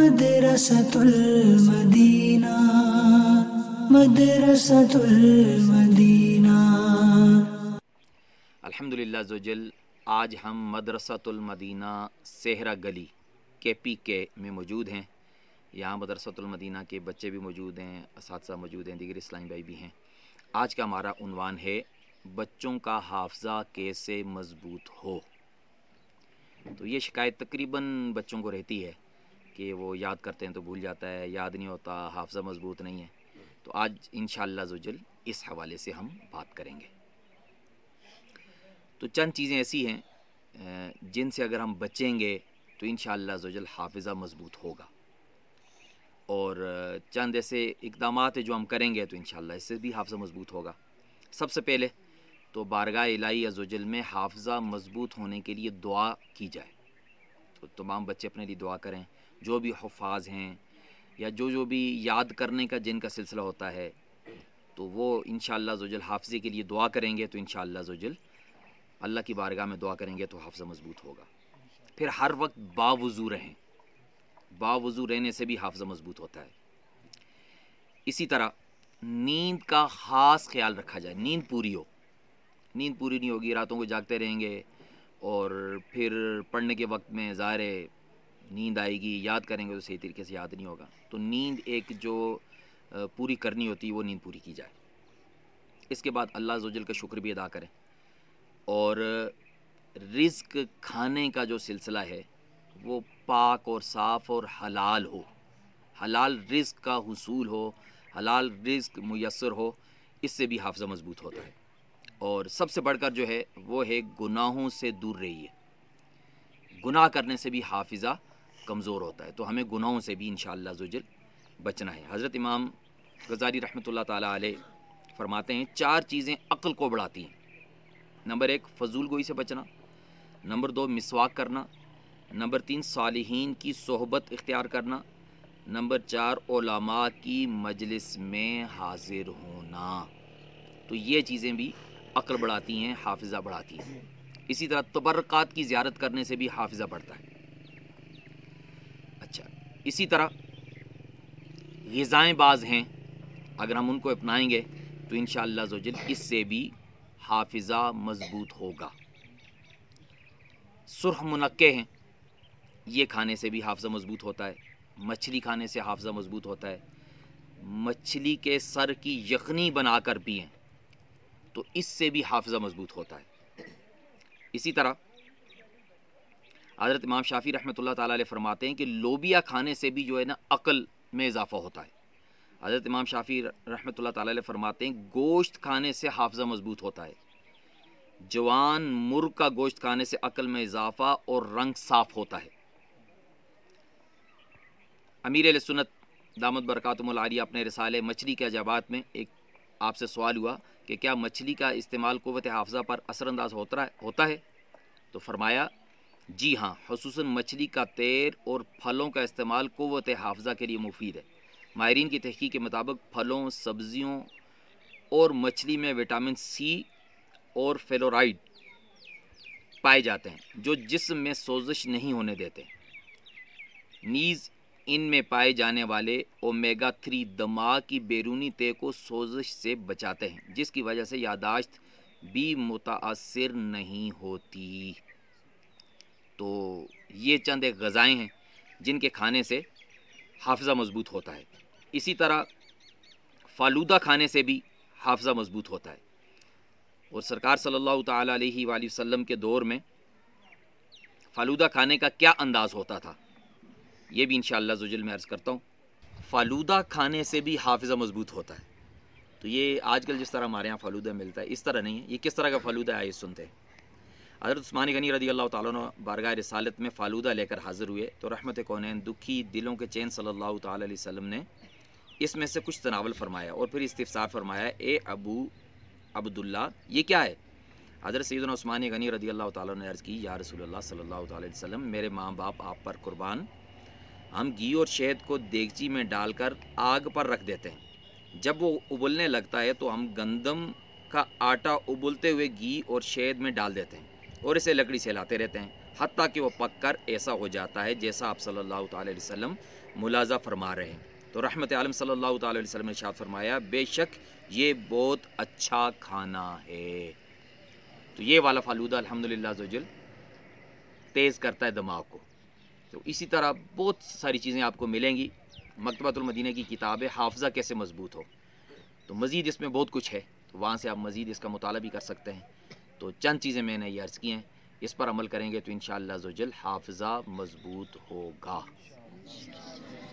مدرسة المدینہ مدرسة المدینہ الحمد للہ زوجل آج ہم مدرسۃ المدینہ صحرا گلی کے پی کے میں موجود ہیں۔ یہاں مدرسۃ المدینہ کے بچے بھی موجود ہیں، اساتذہ موجود ہیں، دیگر اسلامی بھائی بھی ہیں۔ آج کا ہمارا عنوان ہے، بچوں کا حافظہ کیسے مضبوط ہو؟ تو یہ شکایت تقریباً بچوں کو رہتی ہے۔ کہ وہ یاد کرتے ہیں تو بھول جاتا ہے، یاد نہیں ہوتا، حافظہ مضبوط نہیں ہے۔ تو آج انشاءاللہ زوجل اس حوالے سے ہم بات کریں گے۔ تو چند چیزیں ایسی ہیں جن سے اگر ہم بچیں گے تو انشاءاللہ زوجل حافظہ مضبوط ہوگا۔ اور چند ایسے اقدامات جو ہم کریں گے تو انشاءاللہ اس سے بھی حافظہ مضبوط ہوگا۔ سب سے پہلے تو بارگاہ الہی عزوجل میں حافظہ مضبوط ہونے کے لیے دعا کی جائے۔ تو تمام بچے اپنے لیے دعا کریں۔ جو بھی حفاظ ہیں یا جو جو بھی یاد کرنے کا جن کا سلسلہ ہوتا ہے، تو وہ انشاءاللہ زوجل حافظے کے لیے دعا کریں گے، تو انشاءاللہ زوجل اللہ کی بارگاہ میں دعا کریں گے تو حافظہ مضبوط ہوگا۔ پھر ہر وقت باوضو رہیں۔ باوضو رہنے سے بھی حافظہ مضبوط ہوتا ہے۔ اسی طرح نیند کا خاص خیال رکھا جائے، نیند پوری ہو۔ نیند پوری نہیں ہوگی، راتوں کو جاگتے رہیں گے اور پھر پڑھنے کے وقت میں ظاہر نیند آئے گی، یاد کریں گے تو صحیح طریقے سے یاد نہیں ہوگا۔ تو نیند ایک جو پوری کرنی ہوتی ہے، وہ نیند پوری کی جائے۔ اس کے بعد اللہ زوجل کا شکر بھی ادا کریں۔ اور رزق کھانے کا جو سلسلہ ہے، وہ پاک اور صاف اور حلال ہو۔ حلال رزق کا حصول ہو، حلال رزق میسر ہو، اس سے بھی حافظہ مضبوط ہوتا ہے۔ اور سب سے بڑھ کر جو ہے، وہ ہے، گناہوں سے دور رہی ہے گناہ کرنے سے بھی حافظہ کمزور ہوتا ہے تو ہمیں گناہوں سے بھی انشاءاللہ زجل بچنا ہے۔ حضرت امام غزالی رحمۃ اللہ تعالیٰ علیہ فرماتے ہیں، چار چیزیں عقل کو بڑھاتی ہیں۔ نمبر ایک، فضول گوئی سے بچنا۔ نمبر دو، مسواک کرنا۔ نمبر تین، صالحین کی صحبت اختیار کرنا۔ نمبر چار، علماء کی مجلس میں حاضر ہونا۔ تو یہ چیزیں بھی عقل بڑھاتی ہیں، حافظہ بڑھاتی ہیں۔ اسی طرح تبرکات کی زیارت کرنے سے بھی حافظہ بڑھتا ہے۔ اسی طرح غذائیں بعض ہیں، اگر ہم ان کو اپنائیں گے تو انشاءاللہ زوجل اس سے بھی حافظہ مضبوط ہوگا۔ سرخ منقع ہیں، یہ کھانے سے بھی حافظہ مضبوط ہوتا ہے، مچھلی کھانے سے حافظہ مضبوط ہوتا ہے۔ مچھلی کے سر کی یخنی بنا کر پئیں، تو اس سے بھی حافظہ مضبوط ہوتا ہے۔ اسی طرح حضرت امام شافی رحمۃ اللہ تعالیٰ علیہ فرماتے ہیں کہ لوبیا کھانے سے بھی جو ہے نا عقل میں اضافہ ہوتا ہے۔ حضرت امام شافی رحمۃ اللہ تعالیٰ علیہ فرماتے ہیں گوشت کھانے سے حافظہ مضبوط ہوتا ہے۔ جوان مرغ کا گوشت کھانے سے عقل میں اضافہ اور رنگ صاف ہوتا ہے۔ امیر علیہ سنت دامت برکاتم العالیہ اپنے رسالے مچھلی کے عجابات میں ایک آپ سے سوال ہوا کہ کیا مچھلی کا استعمال قوت حافظہ پر اثر انداز ہوتا ہے۔ تو فرمایا جی ہاں خصوصاً مچھلی کا تیر اور پھلوں کا استعمال قوت حافظہ کے لیے مفید ہے۔ ماہرین کی تحقیق کے مطابق پھلوں، سبزیوں اور مچھلی میں وٹامن سی اور فیلورائڈ پائے جاتے ہیں، جو جسم میں سوزش نہیں ہونے دیتے۔ نیز، ان میں پائے جانے والے اومیگا تھری دماغ کی بیرونی طے کو سوزش سے بچاتے ہیں، جس کی وجہ سے یاداشت بھی متاثر نہیں ہوتی۔ تو یہ چند ایک غذائیں ہیں جن کے کھانے سے حافظہ مضبوط ہوتا ہے۔ اسی طرح فالودہ کھانے سے بھی حافظہ مضبوط ہوتا ہے۔ اور سرکار صلی اللہ تعالیٰ علیہ وآلہ وسلم کے دور میں فالودہ کھانے کا کیا انداز ہوتا تھا؟ یہ بھی انشاءاللہ زجل میں عرض کرتا ہوں۔ فالودہ کھانے سے بھی حافظہ مضبوط ہوتا ہے۔ تو یہ آج کل جس طرح ہمارے یہاں فالودہ ملتا ہے، اس طرح نہیں ہے۔ یہ کس طرح کا فالودہ ہے یہ سنتے ہیں۔ حضرت عثمان غنی رضی اللہ تعالیٰ عنہ بارگاہ رسالت میں فالودہ لے کر حاضر ہوئے تو رحمت کونین دکھی دلوں کے چین صلی اللہ تعالیٰ علیہ وسلم نے اس میں سے کچھ تناول فرمایا اور پھر استفسار فرمایا، اے ابو عبداللہ، یہ کیا ہے؟ حضرت سیدنا عثمان غنی رضی اللہ تعالیٰ نے عرض کی، یا رسول اللہ صلی اللہ تعالیٰ علیہ وسلم، میرے ماں باپ آپ پر قربان، ہم گھی اور شہد کو دیگچی میں ڈال کر آگ پر رکھ دیتے ہیں۔ جب وہ ابلنے لگتا ہے تو ہم گندم کا آٹا ابلتے ہوئے گھی اور شہد میں ڈال دیتے ہیں۔ اور اسے لکڑی سے لاتے رہتے ہیں، حتیٰ کہ وہ پک کر ایسا ہو جاتا ہے جیسا آپ صلی اللہ تعالی علیہ وسلم ملازہ فرما رہے ہیں۔ تو رحمت عالم صلی اللہ تعالی علیہ وسلم نے شاد فرمایا، بے شک یہ بہت اچھا کھانا ہے۔ تو یہ والا فالودہ الحمد للہ زوجل تیز کرتا ہے دماغ کو۔ تو اسی طرح بہت ساری چیزیں آپ کو ملیں گی۔ مکتبۃ المدینہ کی کتاب ہے حافظہ کیسے مضبوط ہو۔ تو مزید اس میں بہت کچھ ہے۔ تو وہاں سے آپ مزید اس کا مطالعہ بھی کر سکتے ہیں۔ تو چند چیزیں میں نے یہ عرض کی ہیں۔ اس پر عمل کریں گے تو انشاءاللہ شاء اللہ حافظہ مضبوط ہوگا۔